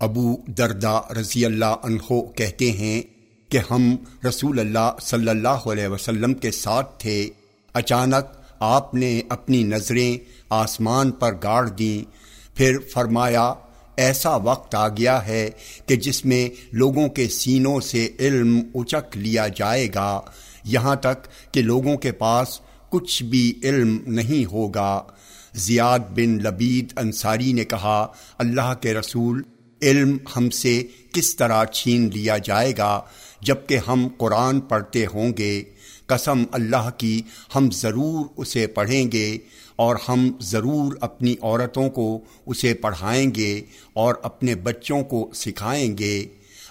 ابو دردا رضی اللہ عنہ کہتے ہیں کہ ہم رسول اللہ صلی اللہ علیہ وسلم کے ساتھ تھے۔ اچانک آپ نے اپنی نظریں آسمان پر گاڑ دیں۔ پھر فرمایا، ایسا وقت آ گیا ہے کہ جس میں لوگوں کے سینوں سے علم اچک لیا جائے گا۔ یہاں تک کہ لوگوں کے پاس کچھ بھی علم نہیں ہوگا۔ زیاد بن لبید انصاری نے کہا، اللہ کے رسول علم ہم سے کس طرح چھین لیا جائے گا جبکہ ہم قرآن پڑھتے ہوں گے؟ قسم اللہ کی، ہم ضرور اسے پڑھیں گے اور ہم ضرور اپنی عورتوں کو اسے پڑھائیں گے اور اپنے بچوں کو سکھائیں گے۔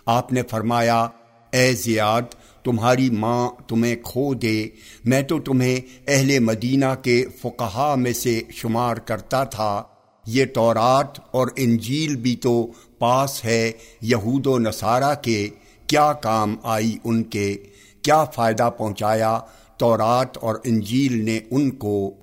آپ نے فرمایا، اے زیاد، تمہاری ماں تمہیں کھو دے، میں تو تمہیں اہل مدینہ کے فقہا میں سے شمار کرتا تھا۔ یہ تورات اور انجیل بھی تو پاس ہے یہود و نصارہ کے۔ کیا کام آئی ان کے؟ کیا فائدہ پہنچایا؟ تورات اور انجیل نے ان کو۔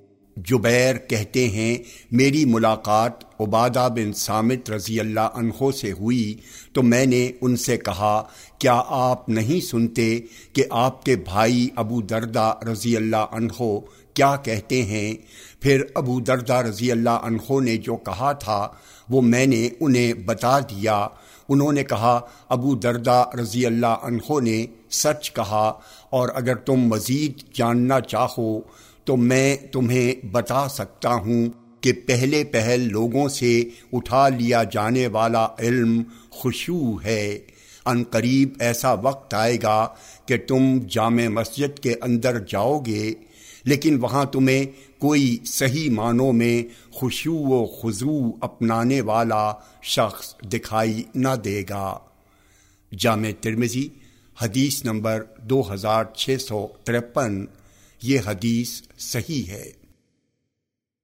جبیر کہتے ہیں، میری ملاقات عبادہ بن سامت رضی اللہ عنہ سے ہوئی، تو میں نے ان سے کہا، کیا آپ نہیں سنتے کہ آپ کے بھائی ابو دردہ رضی اللہ عنہ کیا کہتے ہیں؟ پھر ابو دردہ رضی اللہ عنہ نے جو کہا تھا، وہ میں نے انہیں بتا دیا۔ انہوں نے کہا، ابو دردہ رضی اللہ عنہ نے سچ کہا، اور اگر تم مزید جاننا چاہو تو میں تمہیں بتا سکتا ہوں کہ پہلے پہل لوگوں سے اٹھا لیا جانے والا علم خوشو ہے۔ ان قریب ایسا وقت آئے گا کہ تم جامع مسجد کے اندر جاؤ گے، لیکن وہاں تمہیں کوئی صحیح معنوں میں خوشو و خضو اپنانے والا شخص دکھائی نہ دے گا۔ جامع ترمزی حدیث نمبر دو ہزار چھ سو ترپن۔ یہ حدیث صحیح ہے۔